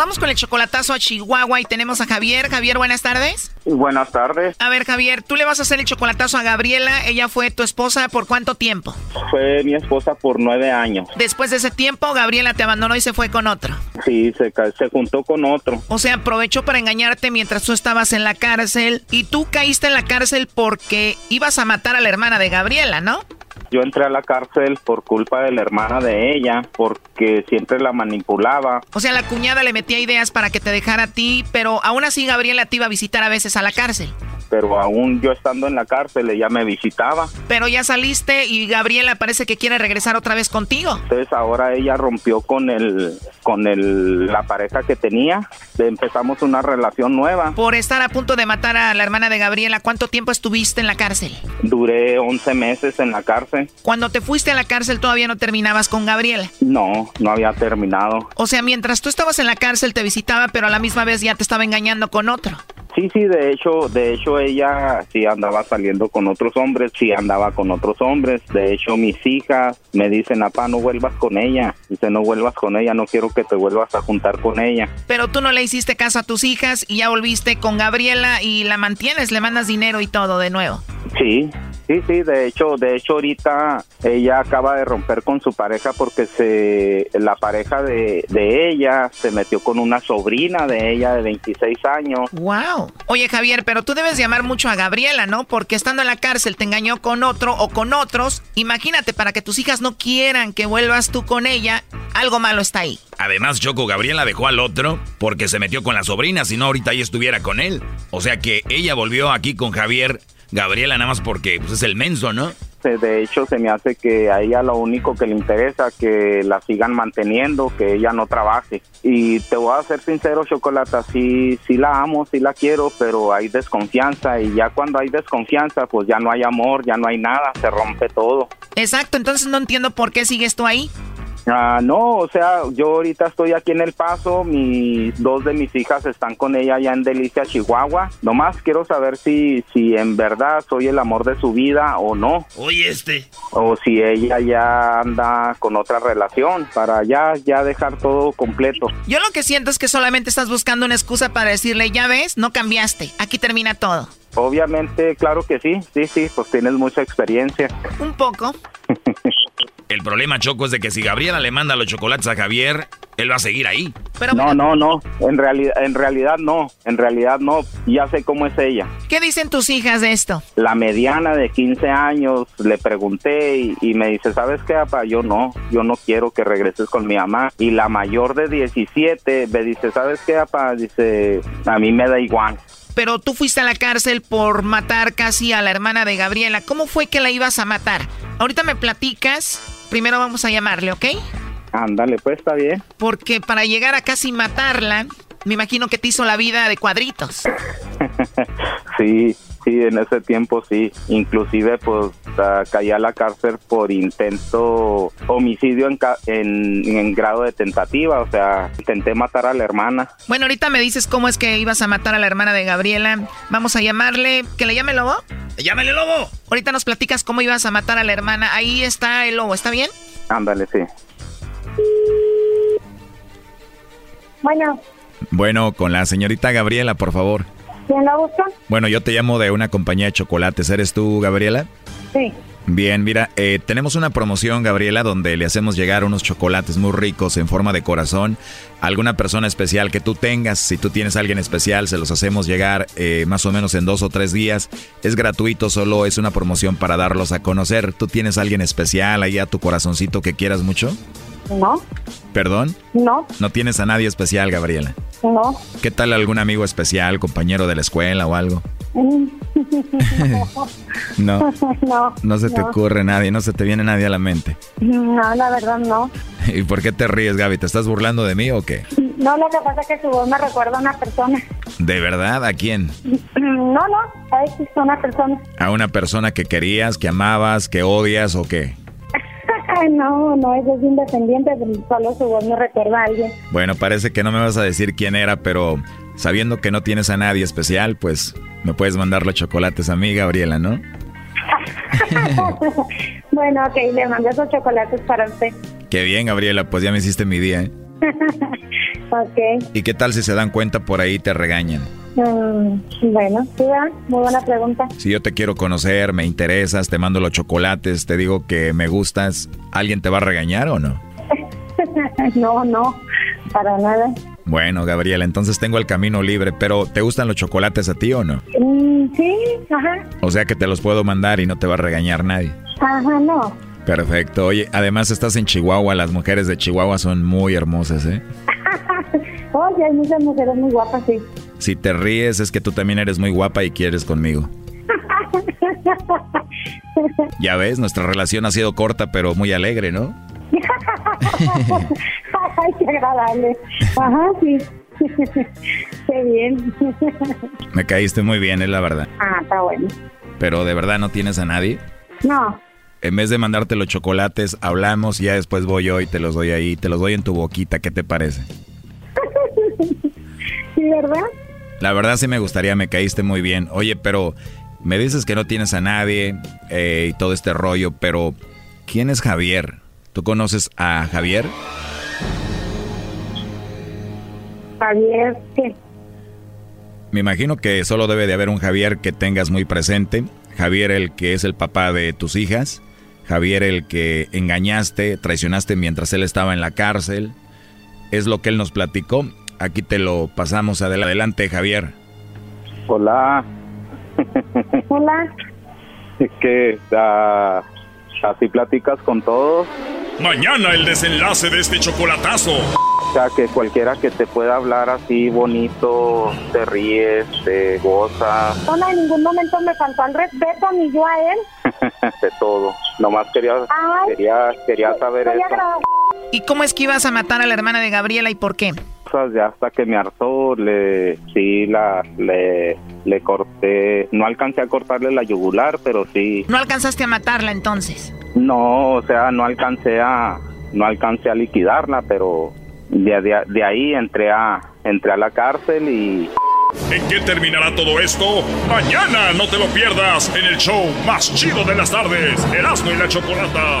vamos con el chocolatazo a Chihuahua y tenemos a Javier. Javier, buenas tardes. Buenas tardes. A ver, Javier, tú le vas a hacer el chocolatazo a Gabriela. Ella fue tu esposa por cuánto tiempo? Fue mi esposa por nueve años. Después de ese tiempo, Gabriela te abandonó y se fue con otro. Sí, se, se juntó con otro. O sea, aprovechó para engañarte mientras tú estabas en la cárcel y tú caíste en la cárcel porque ibas a matar a la hermana de Gabriela, ¿no? Yo entré a la cárcel por culpa de la hermana de ella, porque siempre la manipulaba. O sea, la cuñada le metía ideas para que te dejara a ti, pero aún así Gabriela te iba a visitar a veces a la cárcel pero aún yo estando en la cárcel ella me visitaba. Pero ya saliste y Gabriela parece que quiere regresar otra vez contigo. Entonces ahora ella rompió con el con el la pareja que tenía, empezamos una relación nueva. Por estar a punto de matar a la hermana de Gabriela, ¿cuánto tiempo estuviste en la cárcel? Duré 11 meses en la cárcel. Cuando te fuiste a la cárcel todavía no terminabas con Gabriela. No, no había terminado. O sea, mientras tú estabas en la cárcel te visitaba, pero a la misma vez ya te estaba engañando con otro. Sí, sí, de hecho, de hecho ella sí andaba saliendo con otros hombres, sí andaba con otros hombres. De hecho, mis hijas me dicen, "Papá, no vuelvas con ella." Dice, "No vuelvas con ella, no quiero que te vuelvas a juntar con ella." Pero tú no le hiciste caso a tus hijas y ya volviste con Gabriela y la mantienes, le mandas dinero y todo de nuevo. Sí, sí, sí, de hecho, de hecho ahorita ella acaba de romper con su pareja porque se la pareja de, de ella se metió con una sobrina de ella de 26 años. Wow. Oye, Javier, pero tú debes llamar mucho a Gabriela, ¿no? Porque estando en la cárcel te engañó con otro o con otros. Imagínate, para que tus hijas no quieran que vuelvas tú con ella, algo malo está ahí. Además, Choco, Gabriela dejó al otro porque se metió con la sobrina, si no ahorita ella estuviera con él. O sea que ella volvió aquí con Javier Gabriela nada más porque pues, es el menso, ¿no? De hecho, se me hace que a ella lo único que le interesa que la sigan manteniendo, que ella no trabaje. Y te voy a ser sincero, Chocolata, sí, sí la amo, sí la quiero, pero hay desconfianza y ya cuando hay desconfianza, pues ya no hay amor, ya no hay nada, se rompe todo. Exacto, entonces no entiendo por qué sigues tú ahí. Ah, no, o sea, yo ahorita estoy aquí en El Paso, mis dos de mis hijas están con ella allá en Delicia, Chihuahua. Nomás quiero saber si, si en verdad soy el amor de su vida o no. Oye, este. O si ella ya anda con otra relación para ya, ya dejar todo completo. Yo lo que siento es que solamente estás buscando una excusa para decirle, ya ves, no cambiaste, aquí termina todo. Obviamente, claro que sí, sí, sí, pues tienes mucha experiencia. Un poco. El problema, Choco, es de que si Gabriela le manda los chocolates a Javier, él va a seguir ahí. Pero, no, no, no. En realidad, en realidad no. En realidad no. Ya sé cómo es ella. ¿Qué dicen tus hijas de esto? La mediana de 15 años le pregunté y, me dice, ¿sabes qué, papá? Yo no. Yo no quiero que regreses con mi mamá. Y la mayor de 17 me dice, ¿sabes qué, papá? Dice, a mí me da igual pero tú fuiste a la cárcel por matar casi a la hermana de Gabriela. ¿Cómo fue que la ibas a matar? Ahorita me platicas. Primero vamos a llamarle, ¿ok? Ándale, pues está bien. Porque para llegar a casi matarla, me imagino que te hizo la vida de cuadritos. sí, sí, en ese tiempo sí. Inclusive pues caí a la cárcel por intento homicidio en, en, grado de tentativa, o sea, intenté matar a la hermana. Bueno, ahorita me dices cómo es que ibas a matar a la hermana de Gabriela. Vamos a llamarle, que le llame Lobo. Llámale Lobo. Ahorita nos platicas cómo ibas a matar a la hermana. Ahí está el Lobo, ¿está bien? Ándale, sí. Bueno. Bueno, con la señorita Gabriela, por favor. ¿Quién la busca? Bueno, yo te llamo de una compañía de chocolates. ¿Eres tú, Gabriela? Sí. Bien, mira, eh, tenemos una promoción, Gabriela, donde le hacemos llegar unos chocolates muy ricos en forma de corazón a alguna persona especial que tú tengas. Si tú tienes a alguien especial, se los hacemos llegar eh, más o menos en dos o tres días. Es gratuito, solo es una promoción para darlos a conocer. ¿Tú tienes a alguien especial ahí a tu corazoncito que quieras mucho? No. ¿Perdón? No. ¿No tienes a nadie especial, Gabriela? No. ¿Qué tal algún amigo especial, compañero de la escuela o algo? no, no, no se te ocurre nadie, no se te viene nadie a la mente. No, la verdad no. ¿Y por qué te ríes, Gaby? ¿Te estás burlando de mí o qué? No, lo que pasa es que su voz me recuerda a una persona. ¿De verdad? ¿A quién? No, no, a una persona. ¿A una persona que querías, que amabas, que odias o qué? No, no, es independiente, solo su voz me recuerda a alguien. Bueno, parece que no me vas a decir quién era, pero sabiendo que no tienes a nadie especial, pues me puedes mandar los chocolates a mí, Gabriela, ¿no? bueno, ok, le mando esos chocolates para usted. Qué bien, Gabriela, pues ya me hiciste mi día, ¿eh? ok. ¿Y qué tal si se dan cuenta por ahí te regañan? Mm, bueno, sí, muy buena pregunta. Si yo te quiero conocer, me interesas, te mando los chocolates, te digo que me gustas, ¿alguien te va a regañar o no? no, no, para nada. Bueno, Gabriela, entonces tengo el camino libre, pero ¿te gustan los chocolates a ti o no? Mm, sí, ajá. O sea que te los puedo mandar y no te va a regañar nadie. Ajá, no. Perfecto. Oye, además estás en Chihuahua, las mujeres de Chihuahua son muy hermosas, ¿eh? Oye, hay muchas mujeres muy guapas, sí. Si te ríes es que tú también eres muy guapa y quieres conmigo. ya ves, nuestra relación ha sido corta pero muy alegre, ¿no? Ay, qué agradable. Ajá, sí. qué bien. Me caíste muy bien, es la verdad. Ah, está bueno. Pero de verdad no tienes a nadie? No. En vez de mandarte los chocolates, hablamos y ya después voy yo y te los doy ahí, te los doy en tu boquita, ¿qué te parece? ¿Sí, verdad? La verdad sí me gustaría, me caíste muy bien. Oye, pero me dices que no tienes a nadie eh, y todo este rollo, pero ¿quién es Javier? ¿Tú conoces a Javier? Javier, ¿qué? Me imagino que solo debe de haber un Javier que tengas muy presente. Javier el que es el papá de tus hijas. Javier el que engañaste, traicionaste mientras él estaba en la cárcel. Es lo que él nos platicó. Aquí te lo pasamos adelante, Javier. Hola. Hola. Es que uh, así platicas con todos. Mañana el desenlace de este chocolatazo. O sea, que cualquiera que te pueda hablar así bonito, te ríes, te goza. No, en ningún momento me faltó el respeto, ni yo a él. de todo. Nomás quería, quería, quería saber eso. ¿Y cómo es que ibas a matar a la hermana de Gabriela y por qué? Ya hasta que me hartó, le, sí, la, le, le corté, no alcancé a cortarle la yugular, pero sí. ¿No alcanzaste a matarla entonces? No, o sea, no alcancé a, no alcancé a liquidarla, pero de, de, ahí entré a, entré a la cárcel y... ¿En qué terminará todo esto? Mañana no te lo pierdas en el show más chido de las tardes, Erasmo y la Chocolata.